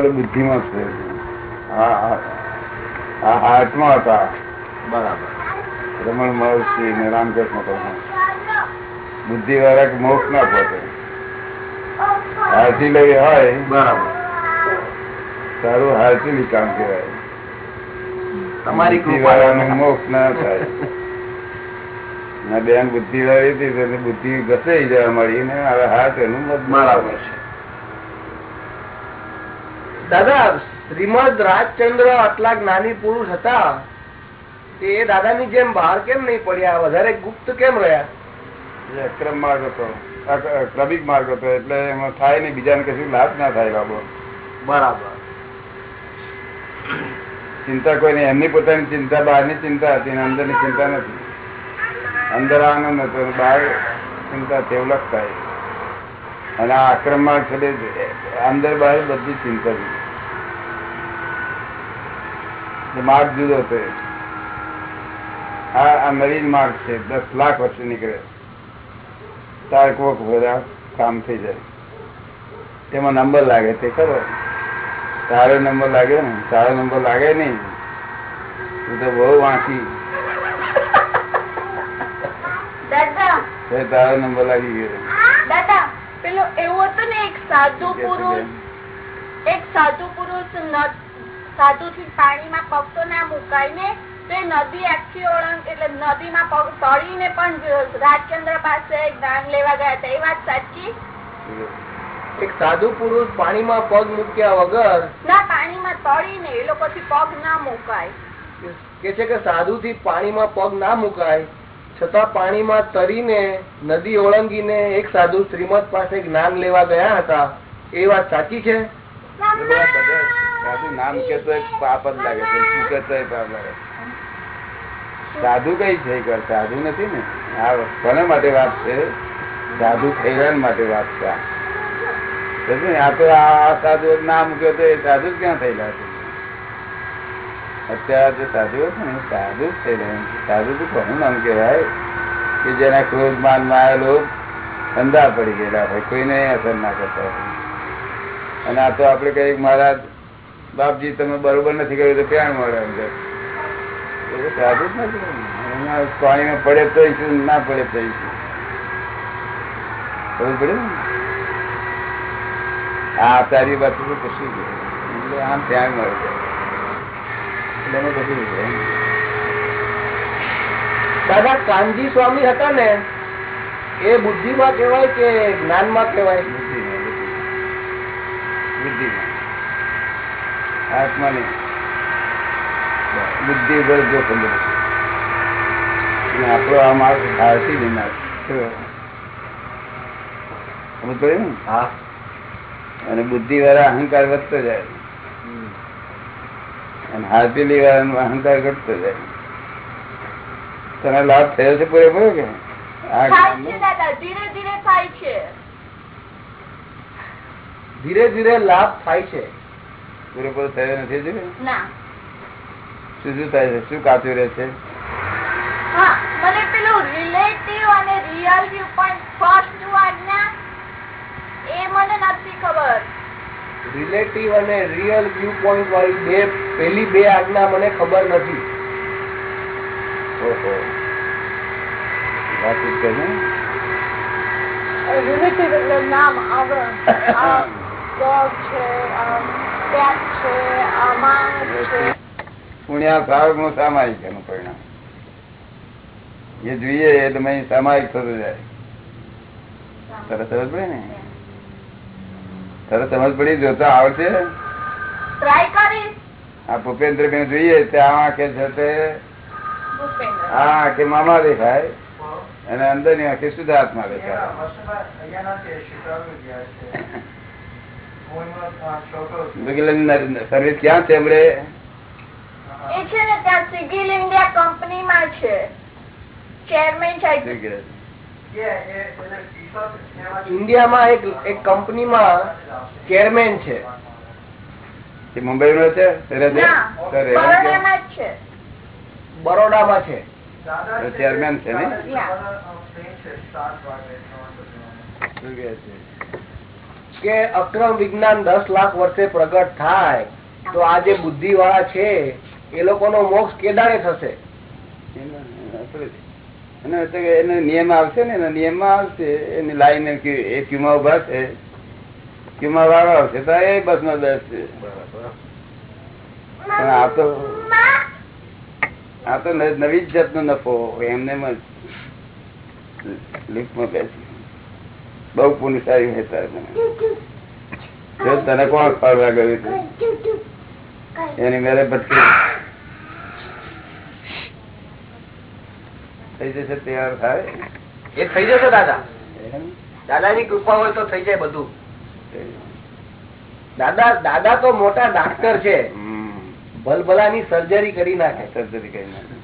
બુદ્ધિમાં છે. આ હાર્ટમાં હતા. બરાબર. રમણ મહર્ષિ ને રામકૃષ્ણ બુદ્ધિ વાળા મોક્ષ ના પોતે. હાર્ટી લઈ હોય. બરાબર. સારું હાર્ટીલી કામ કહેવાય. તમારી વાળાનું મોક્ષ ના થાય. ના બેન બુદ્ધિ વાળી હતી બુદ્ધિ ઘસાઈ જવા મળી ને હવે હાથ એનું મત બરાબર. છે. દાદા શ્રીમદ રાજચંદ્ર આટલા જ્ઞાની પુરુષ હતા. એ દાદાની જેમ બહાર કેમ નહીં પડ્યા? વધારે ગુપ્ત કેમ રહ્યા? એ અક્રમ માર્ગ હતો. ક્રમિક માર્ગ હતો. એટલે એમાં થાય નહીં. બીજાને કશું લાભ ના થાય બાબો બરાબર. ચિંતા કોઈ નહીં એમની પોતાની ચિંતા બહારની ચિંતા હતી અંદરની ચિંતા નથી. અંદર આનંદ હતો બહાર ચિંતા તેવલક થાય. અને આ માર્ગ છે અંદર બહાર બધી ચિંતા એ માર્ગ જુદો છે. આ નવીન માર્ગ છે. દસ લાખ વર્ષે નીકળે. તાર કોક બધા કામ થઈ જાય. તેમાં નંબર લાગે તે ખરો. સારો નંબર લાગે ને? તારો નંબર લાગે નહીં. તું તો બહુ વાંચી. તારો નંબર લાગી ગયો. દાદા પેલો એવું હતું ને એક સાધુ પુરુષ એક સાધુ પુરુષ ન- સાધુ થી પાણીમાં પગ તો ના મુકાય તે નદી આખી ઓળંગ એટલે નદીમાં પગ તળીને પણ રાજચંદ્ર પાસે જ્ઞાન લેવા ગયા હતા. એ વાત સાચી? એક સાધુ પુરુષ પાણીમાં પગ મૂક્યા વગર ના પાણીમાં તળીને એ લોકો થી પગ ના મુકાય. કે છે કે સાધુ થી પાણીમાં પગ ના મુકાય છતાં પાણીમાં તરીને નદી ઓળંગીને એક સાધુ શ્રીમદ પાસે જ્ઞાન લેવા ગયા હતા. એ વાત સાચી છે? સાધુ નામ કે તો પાપ જ લાગે છે શું કે તો પાપ લાગે સાધુ કઈ છે એક સાધુ નથી ને આ કોના માટે વાત છે સાધુ થયેલા માટે વાત છે. ને? આ તો આ સાધુ નામ મૂક્યો તો એ સાધુ ક્યાં થયેલા છે અત્યારે જે સાધુઓ છે ને સાધુ જ થયેલા. સાધુ તો કોનું નામ કહેવાય કે જેના ક્રોધ માન લોક અંધા પડી ગયેલા હોય, કોઈને અસર ના કરતા હોય અને આ તો આપડે કઈ મહારાજ બાપજી તમે બરોબર નથી કર્યું તો ક્યાં મળે એમ કે. સાધુ જ નથી. પાણીમાં પડે તો ના પડે તો ખબર પડે આ તારી વાત તો કશું એટલે આમ ત્યાં મળે. એટલે એમાં છે દાદા કાનજી સ્વામી હતા ને એ બુદ્ધિમાં કહેવાય કે જ્ઞાનમાં કહેવાય? બુદ્ધિમાં. બુદ્ધિમાં. આત્માની બુદ્ધિ જો ખબર અને આપણો આ માર્ગ ભારતી જ માર્ગ સમજ પડે ને? હા. અને બુદ્ધિ વાળા અહંકાર વધતો જાય. અને હાર્દીલી વાળાનો અહંકાર ઘટતો જાય. તને લાભ થયો છે પૂરેપૂરો કે? ધીરે ધીરે લાભ થાય છે. પૂરેપૂરો થયો નથી? શું શું થાય છે? શું કાચું રહે છે? મને પેલું રિલેટિવ અને રિયલ વ્યૂ પોઈન્ટ ફર્સ્ટ આજ્ઞા એ મને નથી ખબર. રિલેટિવ અને રિયલ વ્યૂ પોઈન્ટ વાળી બે પેલી બે આજ્ઞા મને ખબર નથી. ઓહો. વાતચીત કરીને રિલેટિવ એટલે નામ આવરણ. ડોગ છે પુણ્યા સામાયિક એનું પરિણામ. જે જોઈએ સામાયિક થતું જાય. તરત સમજ પડે ને? તરત સમજ પડી જોતા આવડશે? ટ્રાય આ ભૂપેન્દ્ર બેન જોઈએ ત્યાં આંખે છે તે? આ આંખે મામા દેખાય. અને અંદરની આંખે શુદ્ધાત્મા દેખાય સર્વિસ ક્યાં છે હમણે? ઇન્ડિયામાં એક એક કંપનીમાં ચેરમેન છે. મુંબઈ નો છે? બરોડામાં છે. ચેરમેન છે ને? શું કહે છે? કે અક્રમ વિજ્ઞાન દસ લાખ વર્ષે પ્રગટ થાય, તો આ જે બુદ્ધિ વાળા છે, એ લોકોનો મોક્ષ કેદારે થશે? એનો નિયમ આવશે ને, એનો નિયમ આવશે, એની લાઈન એ ક્યુમાં ઊભા છે, ક્યુમાં વાળો આવશે તો એ બસમાં છે પણ આ તો આ તો નવી જ જાતનો નફો, એમને લિફ્ટમાં બેસી બહુ પુનસારી મહેતા તને. કોણ ફરવા ગયું હતું એની મેરે ભટકી થઈ જશે તૈયાર થાય. એ થઈ જશે દાદા. દાદાની કૃપા હોય તો થઈ જાય બધું. દાદા દાદા તો મોટા ડાક્ટર છે. હમ. ભલભલાની સર્જરી કરી નાખે. સર્જરી કરી નાખે.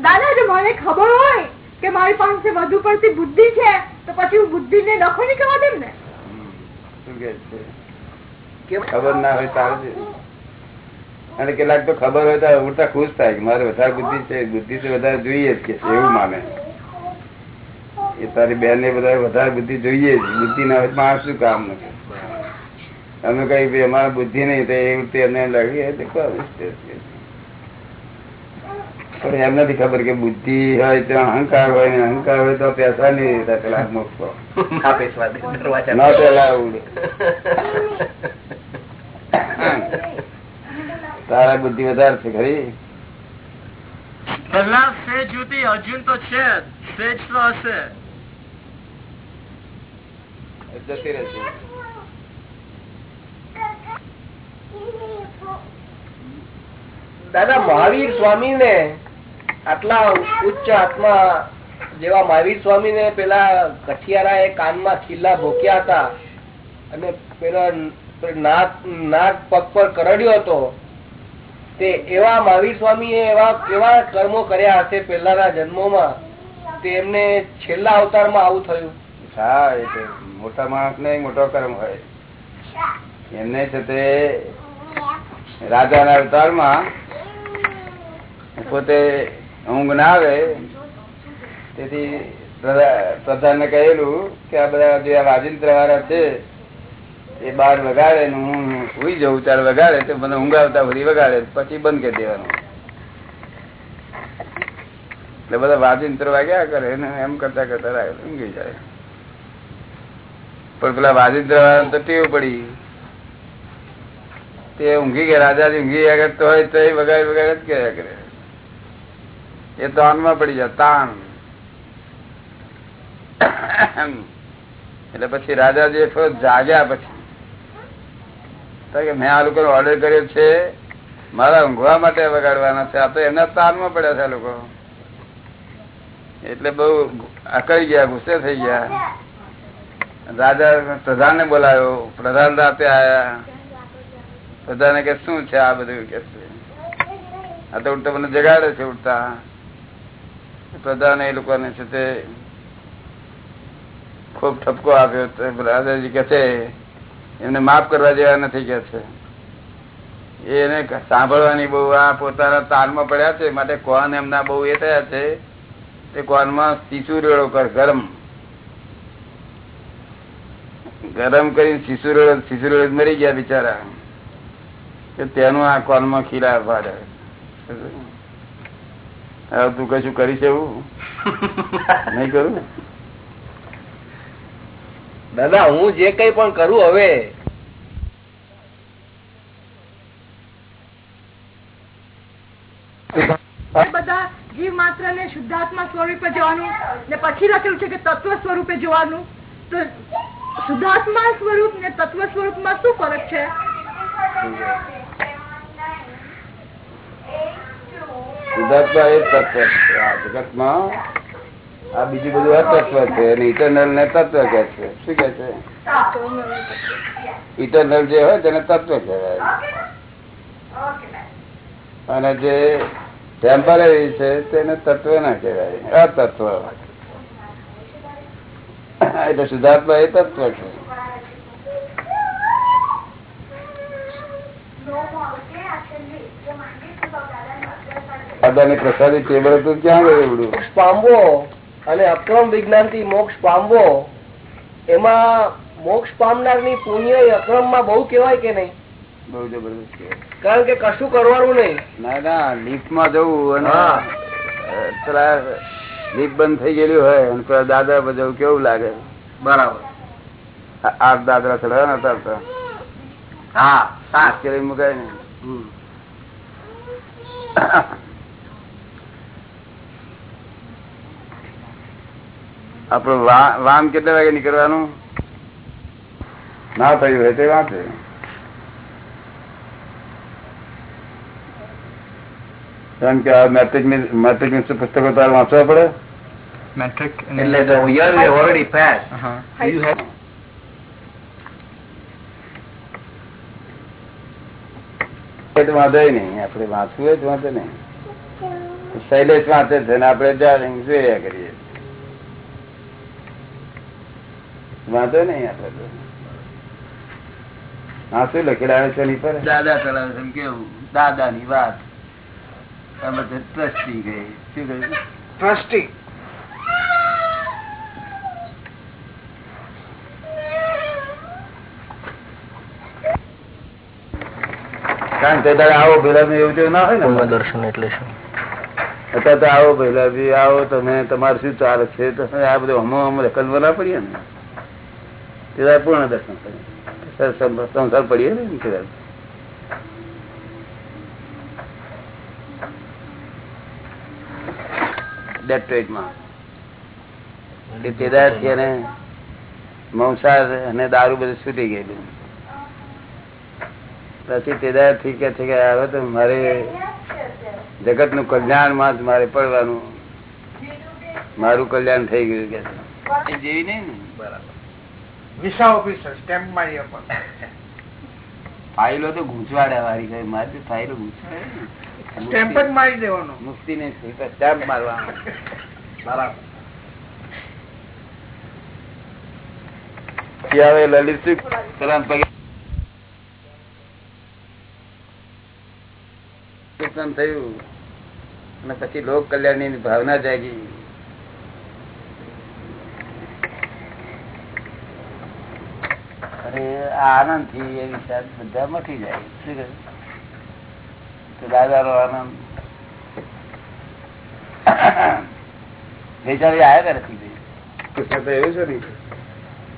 દાદા જો મને ખબર હોય કે મારી પાસે વધુ પડતી બુદ્ધિ છે તો પછી હું બુદ્ધિ ને ડખો નહીં કરવા દેમ ને? ખબર ના હોય તારે અને કેટલાક તો ખબર હોય તો ઉડતા ખુશ થાય કે મારે વધારે બુદ્ધિ છે બુદ્ધિ તો વધારે જોઈએ જ કે એવું માને એ તારી બેન ને બધા વધારે બુદ્ધિ જોઈએ જ બુદ્ધિ ના હોય માણસ શું કામ નથી અમે કઈ અમારા બુદ્ધિ નહીં તો લાગે એ તો કહું જ તે છે. પણ એમ નથી ખબર કે બુદ્ધિ હોય તો અહંકાર હોય ને અહંકાર હોય તો પૈસા નહીં રહેતા પેલા મોક્ષો. ના પેલા તારા બુદ્ધિ વધારે છે ખરી? પેલા સેજ જુદી અર્જુન તો છે સેજ તો હશે. જતી રહેશે દાદા મહાવીર સ્વામી ને આટલા ઉચ્ચ આત્મા જેવા મહાવીર સ્વામી ને પેલા કઠિયારા એ કાનમાં ખીલ્લા ભોક્યા હતા અને પેલા નાક નાક પગ પર કરડ્યો હતો. તે એવા મહાવીર સ્વામી એવા કેવા કર્મો કર્યા હશે પેલાના જન્મોમાં, તે છેલ્લા અવતારમાં આવું થયું. હા, એ તો મોટા માણસ ને મોટો કર્મ હોય. એમને છે તે રાજાના અવતારમાં પોતે ઊંઘ ના આવે, તેથી પ્રધાન ને કહેલું કે આ બધા જે વાજિંત્ર વાળા છે, એ બાર વગાડે ને હું ઉઈ જવું ત્યારે વગાડે તો મને ઊંઘ આવતા બધી વગાડે, પછી બંધ કરી દેવાનું. એટલે બધા વાજિંત્ર વાગ્યા કરે ને એમ કરતા કરતા રાખે ઊંઘી જાય. પણ પેલા વાજિંત્ર વાળા તો ટેવ પડી. તે ઊંઘી ગયા, રાજાજી ઊંઘી ગયા તો હોય વગાડ વગાડ જ કર્યા કરે. એ તાનમાં પડી જાય, તાણ. એટલે પછી રાજાજી જાગ્યા પછી. મેં આ લોકો ઓર્ડર કર્યો છે, મારા ઊંઘવા માટે વગાડવાના છે, આ તો એમના તાનમાં પડ્યા છે આ લોકો. એટલે બહુ અકળી ગયા, ગુસ્સે થઈ ગયા. રાજા પ્રધાન ને બોલાયો, પ્રધાન રાતે આયા. પ્રધાને કે શું છે આ બધું? કે છે. આ તો ઉડતા મને જગાડે છે, ઉડતા. પ્રધાન એ લોકોને છે તે ખૂબ ઠપકો આપ્યો. રાજાજી કે છે, એમને માફ કરવા જેવા નથી કે છે. એને સાંભળવાની બહુ આ પોતાના તારમાં પડ્યા છે, માટે કોન એમના બહુ એ થયા છે, તે કોનમાં શિશુરેડો કર, ગરમ. ગરમ કરીને શિશુરેડો શિશુરેડો મરી ગયા બિચારા. કે તેનું આ કોનમાં પાડે હવે તું કશું કરીશ એવું? નહીં કરું દાદા હું જે કઈ પણ કરું હવે. બધા જીવ માત્ર ને શુદ્ધાત્મા સ્વરૂપે જોવાનું ને પછી લખેલું છે કે તત્વ સ્વરૂપે જોવાનું. તો શુદ્ધાત્મા સ્વરૂપ ને તત્વ સ્વરૂપમાં શું ફરક છે? શુદ્ધાત્મા એ તત્વ છે. આ જગતમાં આ બીજું બધું અતત્વ છે. અને ઇટરનલ ને તત્વ કે છે. શું કે છે? ઇટરનલ જે હોય તેને તત્વ કહેવાય. અને જે ટેમ્પરરી છે તેને તત્વ ના કહેવાય. અતત્વ. એટલે શુદ્ધાત્મા એ તત્વ છે. દાદાની પ્રસાદી ટેબલ હતું ક્યાં ગયું એવડું? પામવો અને અક્રમ વિજ્ઞાનથી મોક્ષ પામવો એમાં મોક્ષ પામનારની પુણ્ય અક્રમમાં બહુ કેવાય કે નહીં? બહુ જબરદસ્ત. કારણ કે કશું કરવાનું નહીં. ના ના લીફમાં જવું અને lift બંધ થઈ ગયેલી હોય અને પેલા દાદા પર જવું કેવું લાગે? બરાબર. આઠ દાદરા થયા ને અત્યારે તો. હા મુકાય ને. આપણું વામ વાન કેટલા વાગે નીકળવાનું? ના થયું હોય તે વાંચે કારણ કે આ મેટ્રિક મેટ્રિક પુસ્તકો તારે વાંચવા પડે. મેટ્રિક એટલે. You have- એ તો વાંધો નહીં આપણે વાંચવું હોય તો વાંધો નહીં. શૈલેષ વાંચે છે ને આપણે જાણી જોયા કરીએ. વાંધો નહીં આપડે હા શું લખેલા આવે છે પર? દાદા ચલાવે છે કેવું? દાદા ની વાત ટ્રસ્ટી ગઈ શું કહ્યું? ટ્રસ્ટી કારણ કે તારે આવો ભેલા એવું જેવું ના હોય ને? દર્શન એટલે શું અત્યારે તો આવો ભેલા બી આવો તમે તમારે શું ચાલે છે? તમે આ બધું હમો હમ રકલ ના પડીએ ને? પૂર્ણ દર્શન સંસાર પડીએ ને તે દાડે. Death rate માં. તે તે દાડેથી એને મંસાર અને દારૂ બધું છૂટી ગયેલું. પછી તેદારથી કે છે કે તો મારે જગતનું કલ્યાણમાં મારે પડવાનું. મારું કલ્યાણ થઈ ગયું કે જેવી નહીં ને વિસા ઓફિસર સ્ટેમ્પ મારી આપો ફાઇલો તો ગૂંચવાડ્યા વાળી કઈ મારી ફાઇલો ગૂંચવાડે સ્ટેમ્પ જ મારી દેવાનો. મુક્તિ ને સ્ટેમ્પ મારવાનો. બરાબર. આવે લલિત થયું. અને પછી લોક કલ્યાણની ભાવના જાગી. આનંદથી એ વિચાર બધા મટી જાય. શું કહ્યું? તો આનંદ. વિચારી આવ્યા કરે એવું છે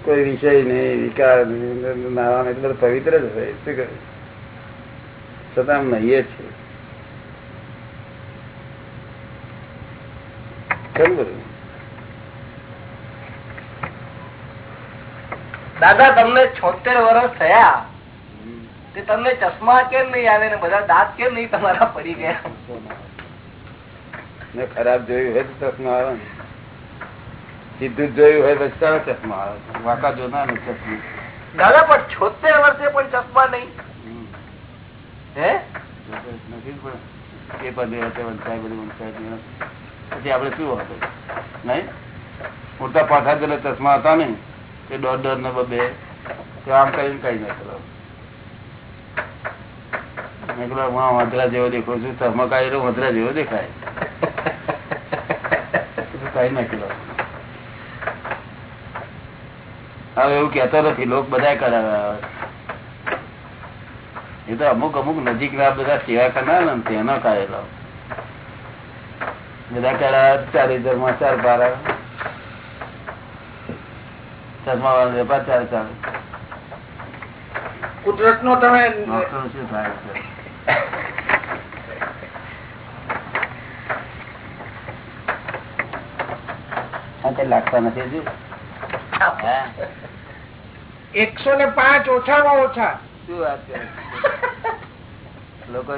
કોઈ વિષય નહીં વિકાર નહીં નાવા નહીં બધું પવિત્ર જ હોય શું કહે? છતાં નહીએ છે. ખરું બધું દાદા તમને છોતેર વર્ષ થયા. તે તમને ચશ્મા કેમ નહીં આવે ને બધા દાંત કેમ નહીં તમારા પડી ગયા? મેં ખરાબ જોયું હોય તો ચશ્મા આવે ને. સીધું જોયું હોય સારા ચશ્મા આવે? વાંકા જોનાર ને ચશ્મા. દાદા પણ છોતેર વર્ષે પણ ચશ્મા નહીં. હે? નથી પણ એ પદે હશે વંચાય બધું વંચાય પછી આપડે શું હતું નહીં? પૂરતા પાછા પેલા ચશ્મા હતા ને તે દોઢ દોઢ ને બબે આમ કરીને કઈ નાખેલો મેં હું વાંદરા જેવો દેખું છું ચશ્મા રહ્યો? વાંદરા જેવો દેખાય. કઈ નાખેલો હવે એવું કેતો નથી, લોક બધા કરાવે એ તો અમુક અમુક નજીક ના બધા સેવા કરનાર ને, તેનો કાઢેલો બધા કરાવે, ચાર હજાર ચાર બાર ચશ્મા વાળો વેપાર ચાલે. ચાલે કુદરત નો તમે શું થાય છે? લાગતા નથી એકસો ને પાંચ ઓછામાં ઓછા. શું વાત કરે લોકો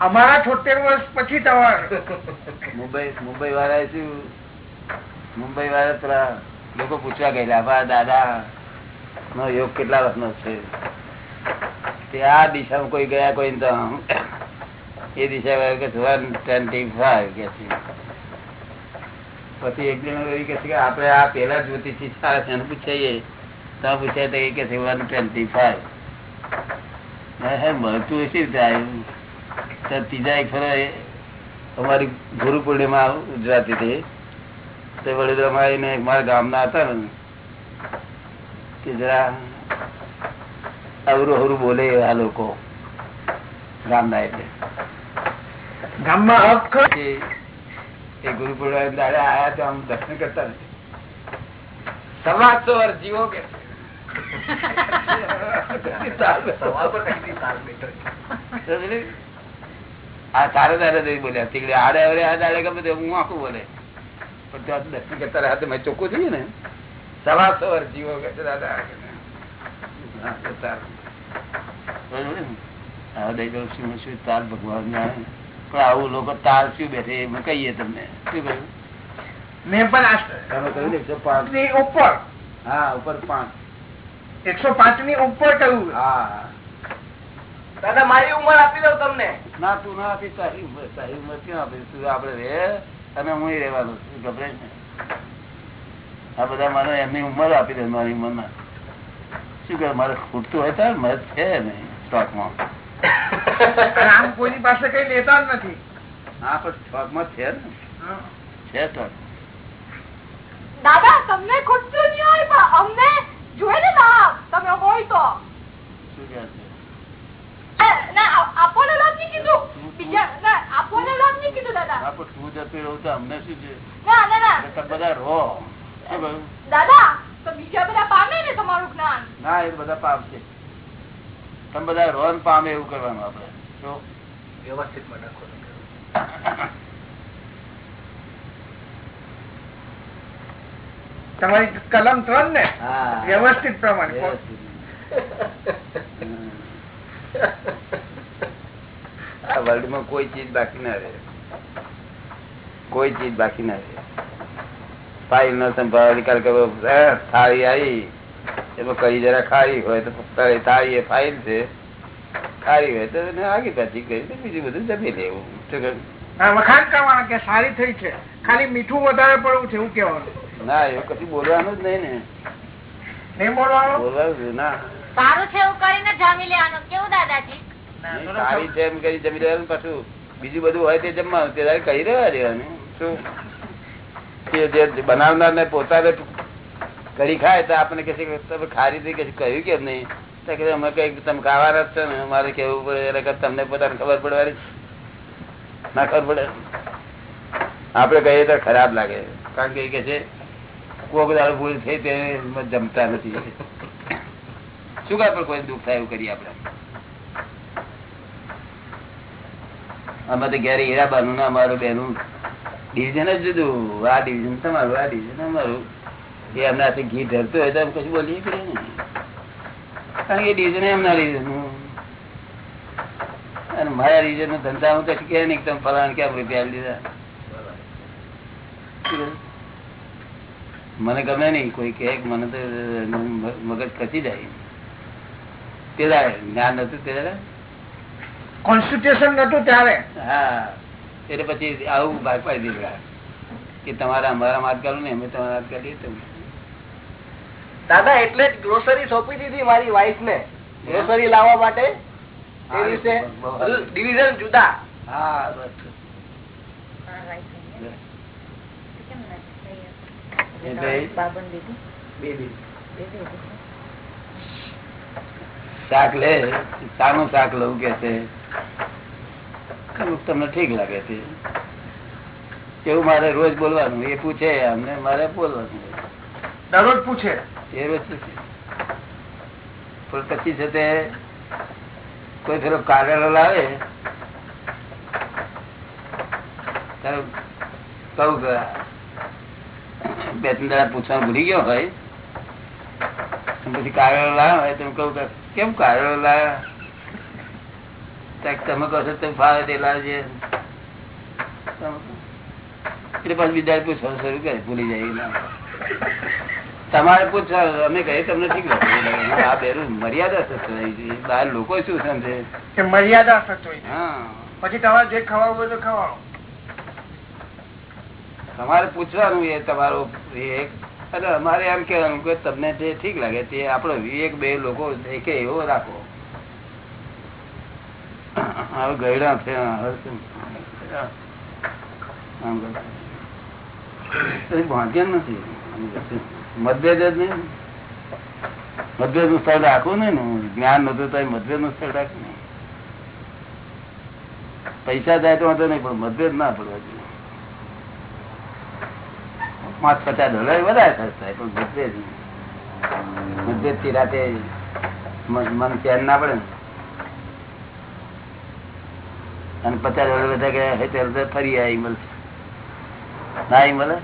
અમારા છોતેર વર્ષ પછી તમારે. મુંબઈ મુંબઈ વાળા શું? મુંબઈ વાળા પેલા લોકો પૂછવા ગયેલા બા દાદા, નો યોગ કેટલા વર્ષનો છે? તે આ દિશામાં કોઈ ગયા કોઈ તો એ દિશા કે વન ટ્વેન્ટી ફાઈવ કે પછી એક જણ એવી કે કે આપણે આ પેલા જ્યોતિષી સારા છે પૂછાઈએ. તો પૂછાય તો એ કે છે વન ટ્વેન્ટી ફાઈવ હે મળતું હશે રીતે આવ્યું તો ત્રીજા એક ફરો અમારી ગુરુ પૂર્ણિમા ગુજરાતી હતી. તે વડોદરામાં આવીને મારા ગામના હતા ને કે જરા અવરું અવરું બોલે આ લોકો ગામના એટલે. ગામમાં એ એ દાડે આયા તો આમ દર્શન કરતા નથી. સવાસો વર્ષ જીવો કે આ તારે તારે બોલ્યા તીકડે આડે અવડે આ દાડે ગમે તે હું આખું બોલે. પણ ત્યાં દર્શન કરતા રહ્યા મેં ચોખ્ખું થયું ને. સવાસો વર્ષ જીવો કે દાદા. હા, તો સારું. બરોબર ને? આ દઈ દઉં શું શું તાર ભગવાન જાણે. પણ આવું લોકો તાર શું બેઠે એમ કહીએ તમને. શું કહ્યું? મેં પણ તમે કહ્યું એકસો પાંચ. ની ઉપર. હા ઉપર પાંચ. એકસો પાંચની ઉપર કહ્યું. હા. દાદા મારી ઉંમર આપી દઉં તમને. ના તું ના આપી તારી ઉંમર તારી ઉંમર ક્યાં આપી તું આપડે રે. અને હું રહેવાનું છું ગભરાય આ બધા મને એમની ઉંમર આપી દે મારી ઉંમર ના શું કરે મારે ખૂટતું હોય તો મત છે નહીં સ્ટોકમાં. આમ કોઈની પાસે કઈ લેતા જ નથી. હા પણ સ્ટોકમાં છે ને. છે સ્ટોક દાદા તમને ખૂટતું નહીં હોય પણ અમને જોઈએ ને લાભ તમે હોય તો. શું કહે છે? એ, ના લાભ કીધું બીજા ના આપોને લાભ નહીં કીધું દાદા હા જતી રહું તો અમને શું છે? બધા રહો. દાદા બીજા બધા પામે ને તમારું જ્ઞાન? ના એ બધા પામશે. તમે બધા રોન પામે એવું કરવાનું આપડે જો. વ્યવસ્થિત તમારી કલમ ત્રણ ને? વ્યવસ્થિત પ્રમાણે. આ વર્લ્ડમાં કોઈ ચીજ બાકી ના રહે. કોઈ ચીજ બાકી ના ફાઇલ નો સંભાળ કારણ કે થાળી આવી એમાં કઈ જરા ખારી હોય તો થાળી એ ફાઇલ છે. ખારી હોય તો એને આગી પાછી કરી તો બીજું બધું જમી લેવું શું વખાણ કરવાના કે સારી થઈ છે. ખાલી મીઠું વધારે પડવું છે એવું કેવાનું ના એવું કશું બોલવાનું જ નહીં ને. નહીં બોલવાનું? બોલવાનું ના. સારું છે એવું કરીને જમી લેવાનું. કેવું દાદાજી? સારી છે એમ કરી જમી લેવાનું પાછું. બીજું બધું હોય તે જમવાનું તે કહી રહ્યા દેવાનું. શું જે બનાવનાર ને પોતાને કરી ખાય તો આપણને કે તમે ખારી કે કહ્યું કેમ નહીં? તો કે અમે કઈ તમે ખાવાના જ છો ને, અમારે કેવું પડે? કે તમને પોતાને ખબર પડવાની ના ખબર પડે. આપડે કહીએ તો ખરાબ લાગે. કારણ કે કે છે, કોક દાડો ભૂલ થઈ તે જમતા નથી. શું કાય પણ કોઈ દુઃખ થાય એવું કરીએ આપડે અમે તો ઘેર હીરા બાનું ને અમારું બેનું ડિવિઝન જ જુદું આ ડિવિઝન તમારું આ ડિવિઝન અમારું. એ એમના હાથે ઘી ઢરતું હોય તો એમ કશું બોલીએ કરીએ ને કારણ કે ડિવિઝન એમના રિઝન અને મારા રિઝનનું ધંધા હું કશું કે નહીં તમે ફલાણ કેમ રૂપિયા કહ્યું? મને ગમે નહીં. કોઈ કે મને તો મગજ ખસી જાય. પેલા જ્ઞાન હતું પેલા કોન્સ્ટિટ્યુશન નતું ત્યારે? હા. એટલે પછી આવું ભાગ પાડી દીધા કે તમારા અમારા માત કરો ને અમે તમારા હાથ કરીએ તમે દાદા એટલે જ ગ્રોસરી સોંપી દીધી મારી વાઈફ ને. ગ્રોસરી લાવવા માટે. એ દિવસે ડિવિઝન જુદા. હા શાક લે. શાનું શાક લઉં કે છે? અમુક તમને ઠીક લાગે છે કેવું મારે રોજ બોલવાનું એ પૂછે અમને મારે બોલવાનું. દરરોજ પૂછે? એ રોજ પૂછે. પણ પછી છે તે કોઈ થોડો કાગળ લાવે કઉ બે ત્રણ દાડા પૂછવાનું ભૂલી ગયો હોય પછી કાગળ લાવ્યો હોય તો કહું કે કેમ કાગળ લાવ્યા તમે કહો છો તમે ફાવે તે લાવજે. એટલે પછી બીજા પૂછવાનું શરૂ કરે ભૂલી જાય તમારે પૂછવા અમે કહીએ તમને ઠીક લાગે આ બેરું મર્યાદા સચવાઈ છે. બહાર લોકો શું સમજે? મર્યાદા સચોઈ હા. પછી તમારે જે ખવાવું હોય તો ખવાડો તમારે પૂછવાનું એ તમારો વિવેક. અને અમારે એમ કેવાનું કે તમને જે ઠીક લાગે તે આપણો વિવેક બે લોકો દેખે એવો રાખો. હવે ગયડા છે ભાગ્ય નથી. મતભેદ જ નહીં મતભેદનું સ્થળ રાખવું ને ને. જ્ઞાન નતું તો મતભેદનું સ્થળ રાખવું ને પૈસા જાય તો વાંધો નહીં પણ મતભેદ ના પડવા જોઈએ. પાંચ પચાસ ડોલર વધારે ખર્ચ થાય પણ મતભેદ નહીં. મતભેદથી રાતે મન મન ચેન ના પડે ને. અને પચાસ ડોલર બધા ગયા હે ત્યારે ફરી આવી મળશે ના આવી મળે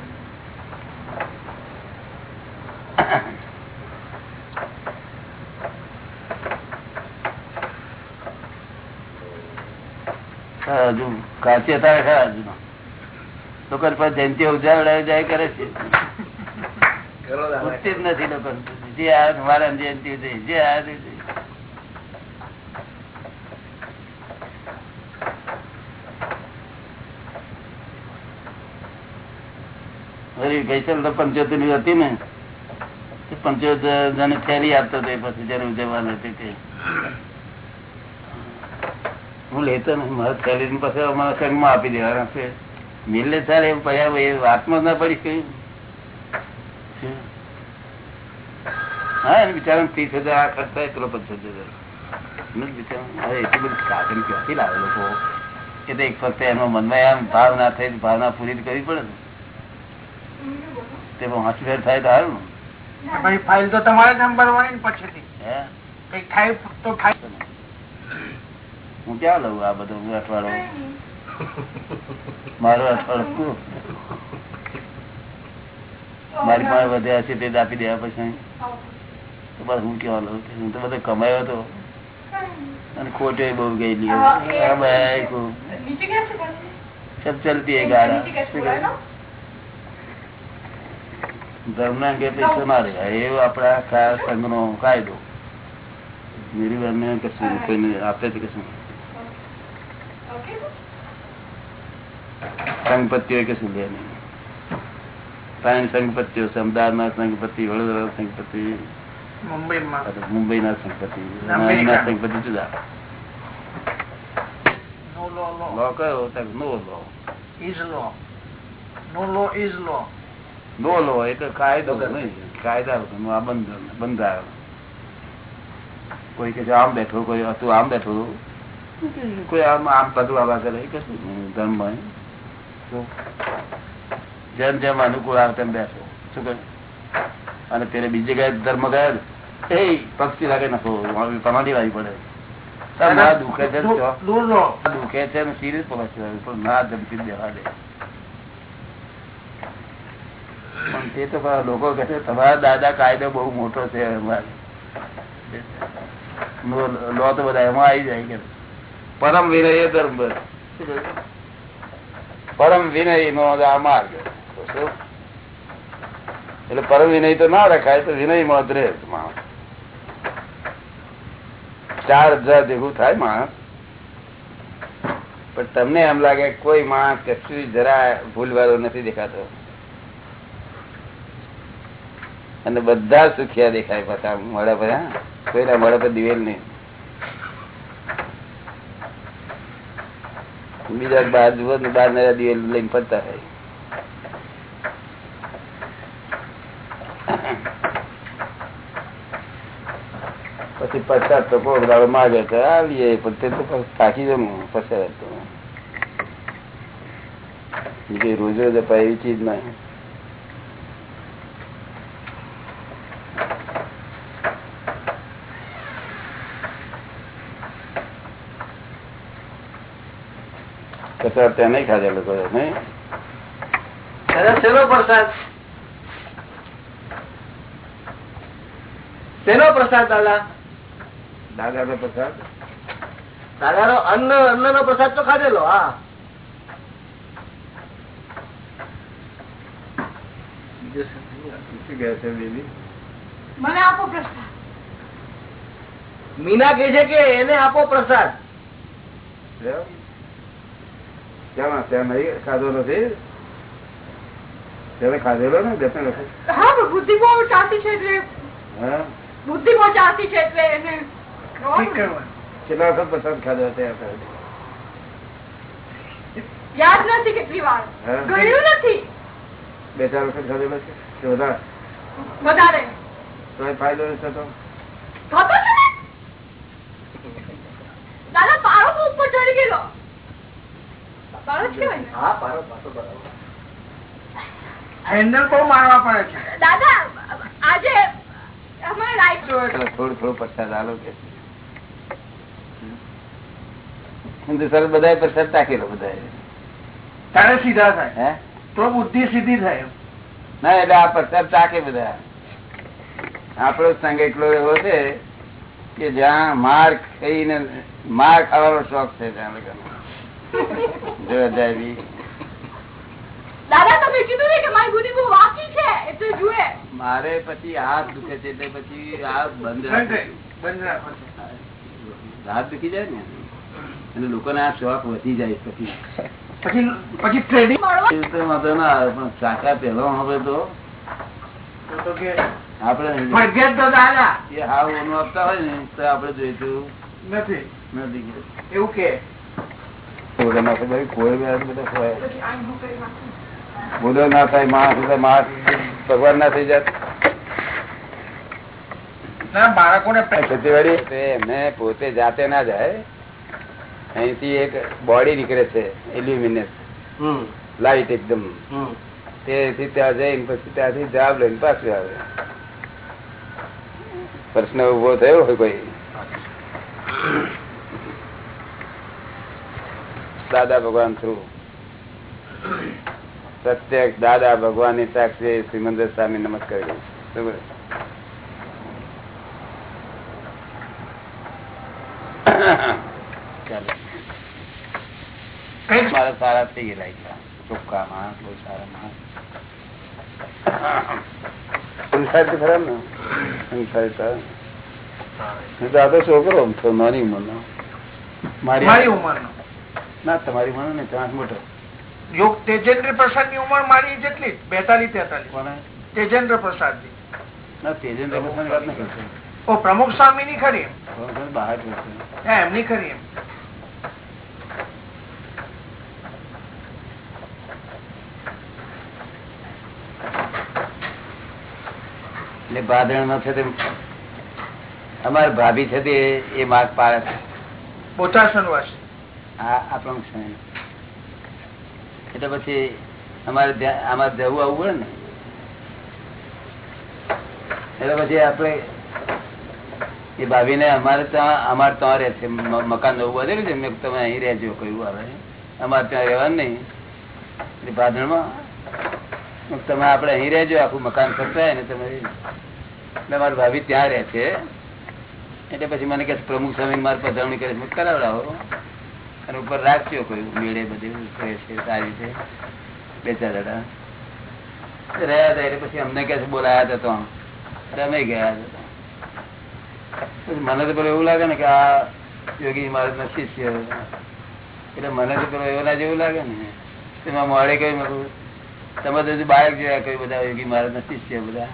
હજુ કાચી અત્યારે ખરા હજુ લોકો પર જયંતિ ઉજાવડાય જાય કરે છે. ઉઠતી જ નથી લોકો જે આ મારા જયંતિ જે આ વળી ગઈસલ તો પંચોતેરની હતી ને. પંચોતેર જણે ફેરી આપતો હતો પછી જેને ઉજવવાનું હતી. તે હું લેતો નથી મારા ની પછી અમારા સંઘમાં આપી દેવાના છે. મિલે ચાલે એવું પછી એ વાતમાં ના પડી કઈ. હા, એને બિચારા ત્રીસ હજાર આ ખર્ચ થાય પેલો પંચોતેર હજાર. બિચારું એટલું બધું સાધન ક્યાંથી લાવે લોકો? એ તો એક ફક્ત એનો મનમાં એમ ભાવ ના થઈ, ભાવના પૂરી કરવી પડે ને. તે પાંચ થાય તો સારું ભાઈ ફાઇલ તો તમારે જ નંબર ને પછીથી કઈ થાય તો થાય. હું ક્યાં લઉં આ બધું હું અઠવાડો? મારો અઠવાડો મારી પાસે વધ્યા છે તે જ આપી દેવા પછી તો બસ હું કેવા લઉં? હું તો બધો કમાયો હતો. અને ખોટે બહુ ગયેલી હા ભાઈ ચલતી है ગાડા. શું ના અંગે પૈસા મારે. એવો આપણા સંઘ નો કાયદો. નિર્વહન કશું કોઈને આપે છે કશું સંગપત્તિઓ કશું લે નહીં. ત્રણ સંગપત્તિઓ છે અમદાવાદના સંગપતિ વડોદરા અમેરિકા. અહીંના સંગપતિ જુદા. નો લો લો લો કયો? નો લો is law no law is લો નો લો એટલે કાયદો કાયદા વગરનું આ બંધ બંધારણ કોઈ કે આમ બેઠો કોઈ હતું આમ બેઠો. કોઈ આમ આમ પગલાવા કરે કશું ધર્મ જેમ જેમ અનુકૂળ આવે તેમ બેઠો. શું કહે? અને તેને બીજે કઈ ધર્મ ગયા એ પક્ષી લાગે નખો તમારી વાવી પડે. ના દુખે છે તો- દુખે છે સિરિયસ પણ ના ધમકી દેવા દે. પણ તે તો લોકો કહે તમારા દાદા કાયદો બહુ મોટો છે. લો- તો બધા એમાં આવી જાય કે પરમ વિનય ધર્મ? પરમ વિનય નો માર્ગ એટલે પરમ વિનય તો ના રખાય, તો વિનયમાં ચાર હજાર ભેગું થાય માણસ. પણ તમને એમ લાગે કોઈ માણસ કશું જરા ભૂલવાળો નથી દેખાતો. અને બધા સુખિયા દેખાય પાછા મળે પર કોઈના મળે પર દિવેલ નહીં. બીજા બાર જુઓ બાર નવા દિવેલ લઈને ફરતા થાય પછી પચાસ તો કોક દાડો માગે તો આવીએ પણ તે તો થાકી જમું પચાસ તો. બીજું રોજ રોજ અપાય એવી ચીજ નહીં. કચાર ત્યાં નહીં ખાધા લોકો નહીં? શેનો પ્રસાદ? શેનો પ્રસાદ દાદા? દાદા નો પ્રસાદ? દાદાનો અન્ન અન્ન નો પ્રસાદ તો ખાધેલો હા. બીજું શું શું કહે છે બેબી? મને આપો પ્રસાદ. મીના કે છે કે એને આપો પ્રસાદ. એમ? ત્યાં નહીં ખાધો નથી તેને ખાધેલો ને બે ત્રણ વખત હા બુદ્ધિ બહુ ચાલતી છે એટલે હા? બુદ્ધિ બહુ ચાલતી છે એટલે એને કેટલા વખત પ્રસાદ ખાધો ત્યાં યાદ નથી કેટલી વાર. ગયું નથી. બે ચાર વખત ખાધેલો છે કે વધારે? વધારે. તો ફાયદો નથી થતો? થતો છે દાદા પારો તો ઉપર ચડી ગયેલો પારો જ કહેવાય ને હા પારો પારો બરાબર હેન્ડલ બહુ મારવા પડે છે. દાદા આજે થોડું થોડું પ્રસાદ આલો કે. બધા પ્રસાદ તાકેલો બધા તારે સીધા થાય. હે? તો બુદ્ધિ સીધી થાય ના એટલે આ પ્રસાદ તાકે બધા. આપણો સંઘ એટલો એવો છે કે જ્યાં માર ખાઈને માર ખાવાનો શોખ છે ત્યાં લોકોને. જો અજાયબી. દાદા તમે કીધું ને કે મારી ગુડી બહુ વાકી છે એટલે જુએ. મારે પછી હાથ દુખે છે એટલે પછી હાથ બંધ બંધ. હાથ દુખી જાય ને? અને લોકોને આ શોખ વધી જાય પછી. પછી પછી ટ્રેડિંગ મળવા એ તો વાંધો ના આવે પણ સાચા પહેલો હવે તો. તો કે આપણે દાદા. એ હાવ આપતા હોય ને તો આપડે જોઈતું નથી. નથી એવું કે. ના થાય માણસ માણસ ભગવાન ના થઈ જાય બાળકોને એમને પોતે જાતે ના જાય. અહીંથી એક બોડી નીકળે છે એલ્યુમિનિયસ લાઈટ એકદમ. તેથી ત્યાં જઈને પછી ત્યાંથી જવાબ લઈને પાછું આવે. પ્રશ્ન ઊભો થયો હોય કોઈ? દાદા ભગવાન થ્રુ. પ્રત્યેક દાદા ભગવાનની સાક્ષી શ્રીમંદર સ્વામી નમસ્કાર કરું મારા સારા થઈ ગયેલા. ચોખ્ખા માણસ બહુ સારા માણસ. સંસારી ખરા ને? સંસારી હું. તો છોકરો નાની ઉંમરનો. મારી મારી ઉંમર ના તમારી ઉંમર ને ચાંસ મોટો યોગ તેજેન્દ્ર પ્રસાદની ઉંમર મારી જેટલી બેતાલીસ તેતાલીસ. તેજેન્દ્ર પ્રસાદની ના તેજેન્દ્રની વાત નહીં કરતો. પ્રમુખ સ્વામી ની ખરી એમ? બહાર એમની ખરી એમ. એટલે ભાદરણમાં છે તે અમારી ભાભી છે તે એ માર્ગ પાડે છે. બોચાસન વાસ પછી અમારે આમાં જવું આવવું પડે ને. એટલે પછી આપણે એ ભાભીને અમારે ત્યાં અમારે ત્યાં રહે છે. મકાન નવું બધેલું છે. મેં તમે અહીં રહેજો કહ્યું આવે. અમારે ત્યાં રહેવાનું નહીં. એટલે ભાદરમાં તમે આપણે અહીં રહેજો, આખું મકાન સચવાય ને તમે એટલે મારી ભાભી ત્યાં રહે છે. એટલે પછી મને કે પ્રમુખ સ્વામી મારી પધરામણી કરે કરાવડાવો. અને ઉપર રાખ્યો કોઈ મેળે બધું છે, સારી છે. બે ચાર દાડા. રહ્યા હતા એટલે પછી અમને ક્યાંથી બોલાયા હતા તો. અમે ગયા હતા મને તો પેલું એવું લાગે ને કે આ યોગી મહારાજ ના શિષ્ય એટલે મને તો પેલું એવું જેવું લાગે ને. તેમાં મળે કહ્યું મેં તમે તો બાળક જેવા કઈ બધા યોગી મહારાજ ના શિષ્ય બધા.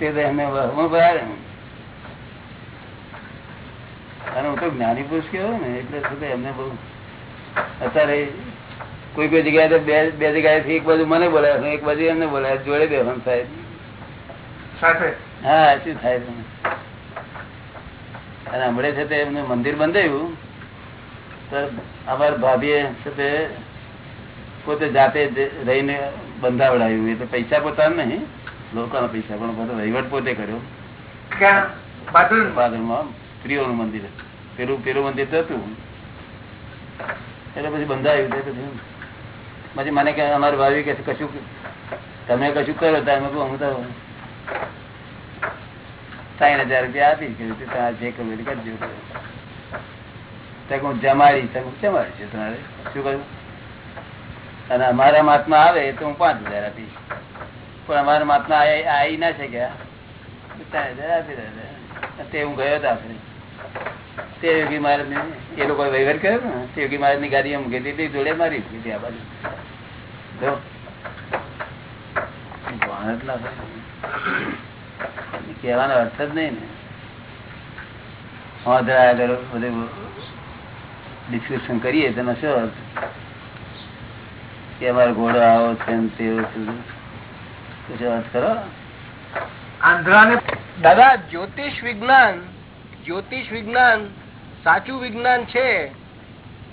તે તો ભરાય ને અને હું તો જ્ઞાની પુરુષ કેવો ને એટલે શું એમને બહુ અત્યારે કોઈ કોઈ જગ્યાએ તો બે બે જગ્યાએથી એક બાજુ મને બોલાવે એક બાજુ એમને બોલાવે જોડે બેસવાનું થાય. હા શું થાય? અને હમણાં છે તે એમનું મંદિર બંધાયું તો અમાર ભાભીએ છે તે પોતે જાતે રહીને બંધાવડાયું એટલે પૈસા પોતાના નહીં લોકોના પૈસા પણ રહીવટ વહીવટ પોતે કર્યો. બાદલમાં સ્ત્રીઓનું મંદિર. પેલું પેલું મંદિર હતું. એટલે પછી બંધાયું પછી મને કે, અમારે ભાવી કે, કશું તમે કશું કરો તો અમે હું તો ત્રણ હજાર રૂપિયા આપી કે તમારે જે કરવું કરજો. ત્યાં જમાડી તમે જમાડી છે તમારે શું કહ્યું અને અમારા માથમાં આવે તો હું પાંચ હજાર આપીશ. પણ અમારા માથમાં આવી ના શક્યા ત્રણ હજાર આપી દે તે હું ગયો હતો આપણે તે યોગી મહારાજ એ લોકો વહીવટ કર્યો ને, તે યોગી મહારાજની ગાડી મૂકી દીધી, જોડે મારી દીધી આ બાજુ. ના. કહેવાનો અર્થ જ નહીં ને. ડિસ્કશન કરીએ, તેનો શું અર્થ? કે અમારો ઘોડો આવો છે દાદા, જ્યોતિષ વિજ્ઞાન જ્યોતિષ વિજ્ઞાન સાચું વિજ્ઞાન છે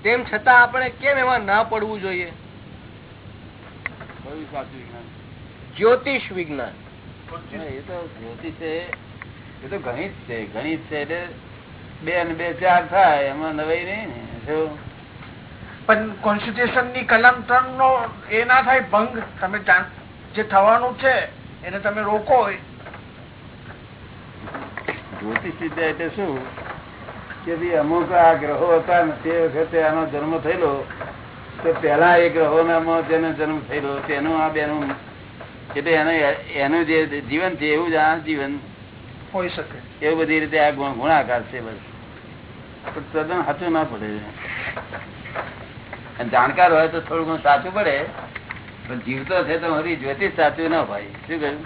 તેમ છતાં આપણે કેમ એમાં ના પડવું જોઈએ? જ્યોતિષ વિજ્ઞાન. એ તો જ્યોતિષ એ તો ગણિત છે ગણિત છે એટલે બે અને બે ચાર થાય એમાં નવાઈ નહીં ને? પણ કોન્સ્ટિટ્યુશનની કલમ ત્રણ નો એ ના થાય ભંગ. તમે જે થવાનું છે એને તમે રોકો. જ્યોતિષ વિદ્યા એટલે શું? કે અમુક આ ગ્રહો હતા ને તે વખતે આનો જન્મ થયેલો તો પેલા એ ગ્રહો જેનો જન્મ થયેલો તેનું આ બેનું એટલે એને એનું જે જીવન છે એવું જ આ જીવન હોઈ શકે. એવું બધી રીતે આ ગુણાકાર છે બસ. તદ્દન સાચું ના પડે. જાણકાર હોય તો થોડું ઘણું સાચું પડે પણ જીવતો છે તો હરી જ્યોતિષ સાચું ના હોય. શું કહ્યું?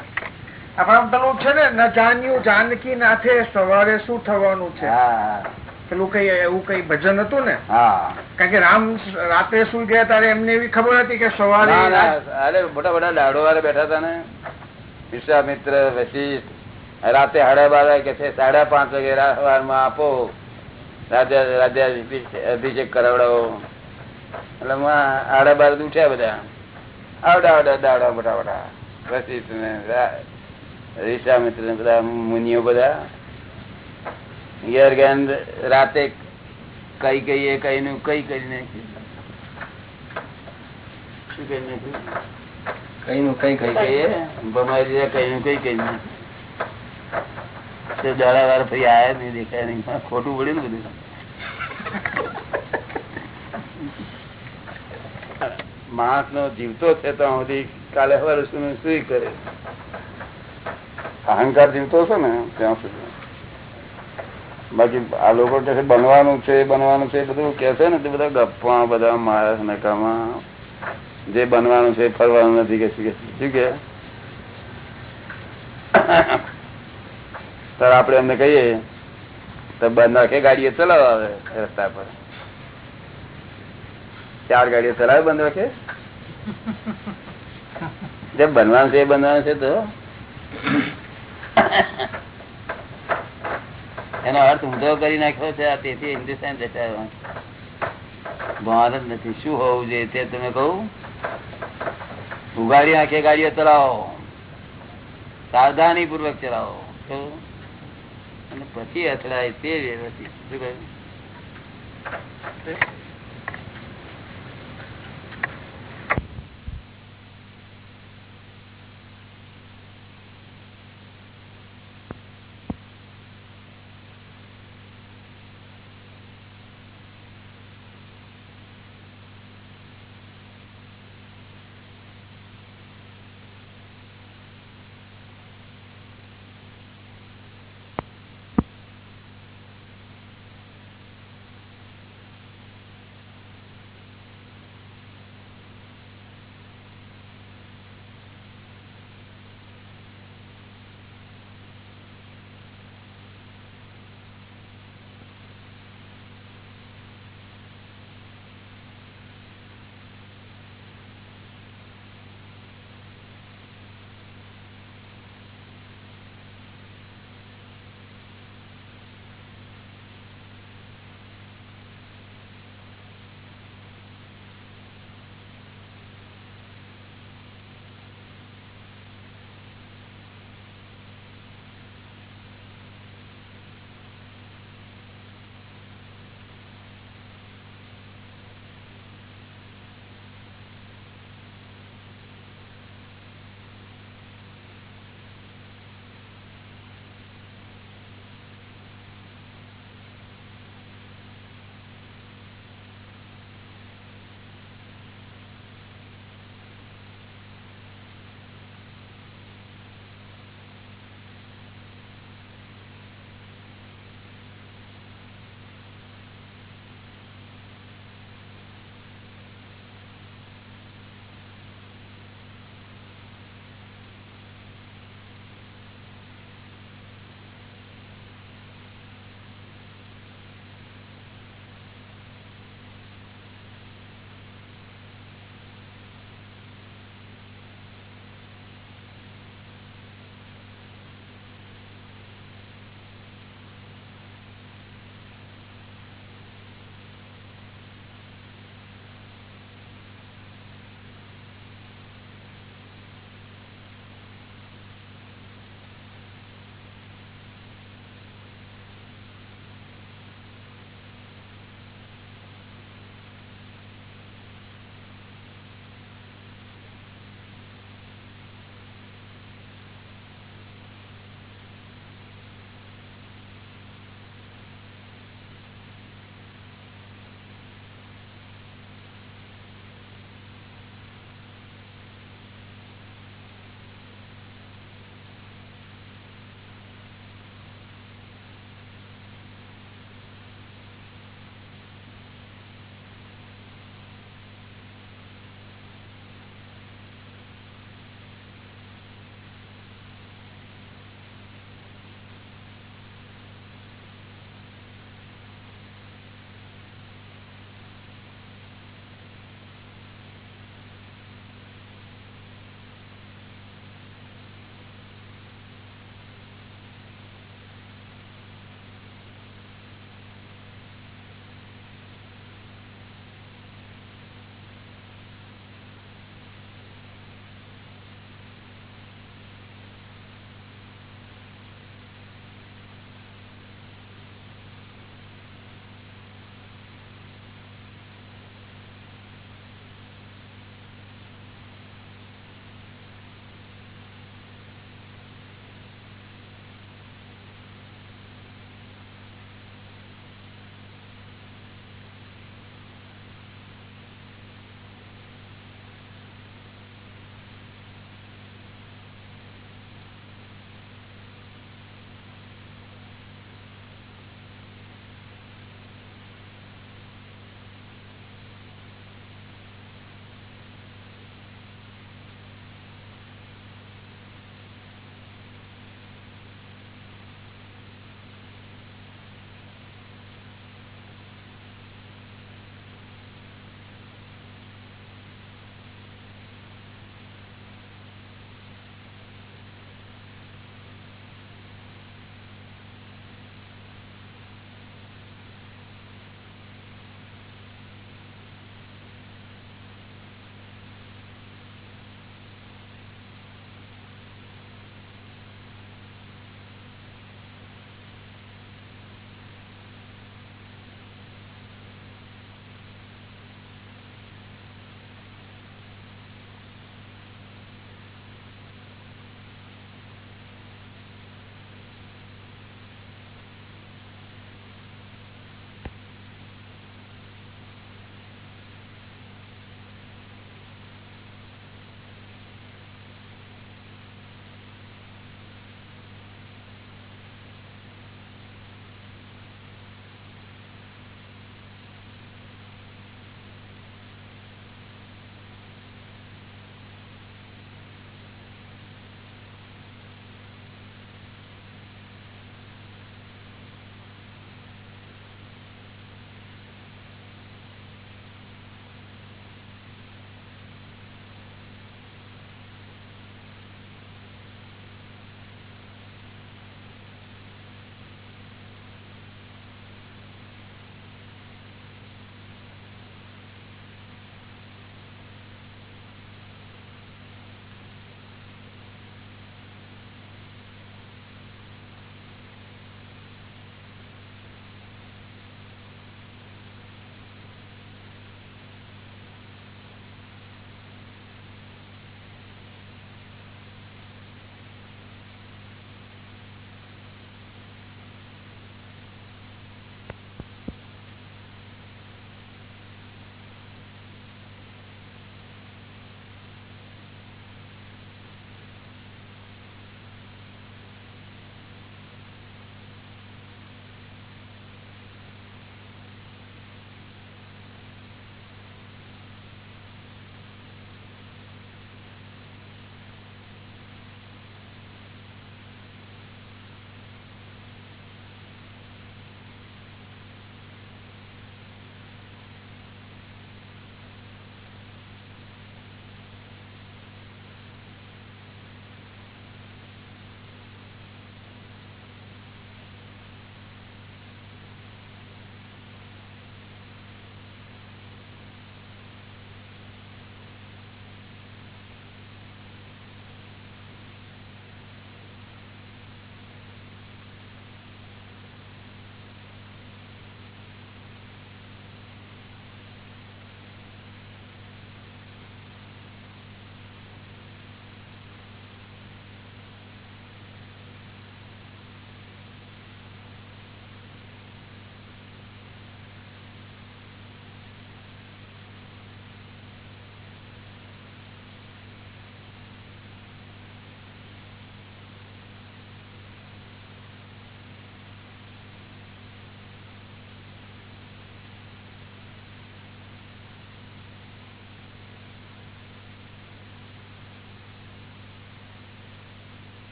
આપણા પેલું છે ને ન જાણ્યું જાનકી નાથે સવારે શું થવાનું છે? હા. પેલું કઈ એવું કઈ ભજન હતું ને? કારણ કે રામ રાતે સુઈ ગયા ત્યારે એમને એવી ખબર હતી કે સવારે અરે મોટા મોટા દાડો વાળા બેઠા હતા ને. વિશ્વામિત્ર વશિષ્ઠ રાતે સાડા બાર વાગે છે સાડા પાંચ વાગે સવારમાં આપો. રાજા રાજા અભિષેક કરાવડાવો. એટલે માં સાડા બાર ઉઠ્યા બધા. આવડા આવડા દાડા મોટા મોટા. વશિષ્ઠ ને વિશ્વામિત્ર ને બધા મુનિઓ બધા. ઘેર રાતે કઈ કઈ કઈ નું કઈ શું કઈ નું કઈ કઈ કઈ કઈ કઈ વાર ખોટું પડ્યું ને બધું. માણસ નો જીવતો છે તો સુધી કાલે સવારે શું સુઈ કરે. અહંકાર જીવતો છે ને, ત્યાં સુધી. બાકી આ લોકો કે બનવાનું છે બનવાનું છે બધું કે છે ને, તે બધા ગપ્પા, બધા માણસ નકામાં. જે બનવાનું છે ફરવાનું નથી, કે શું કે તાર આપડે એમને કહીએ, તો બંધ રાખે ગાડીએ ચલાવ રસ્તા પર. ચાર ગાડીઓ ચલાવે બંધ રાખે? જે બનવાનું છે, એ બનવાનું છે તો. એનો અર્થ ઊંધો કરી નાખ્યો છે તેથી હિન્દુસ્તાન જતા ભાન નથી. શું હોવું જોઈએ તે તમે કહું. ઉગાડી નાખે ગાડીઓ ચલાવો. સાવધાની પૂર્વક ચલાવો અને પછી અથડાય તે વ્યવસ્થિત. શું કહ્યું?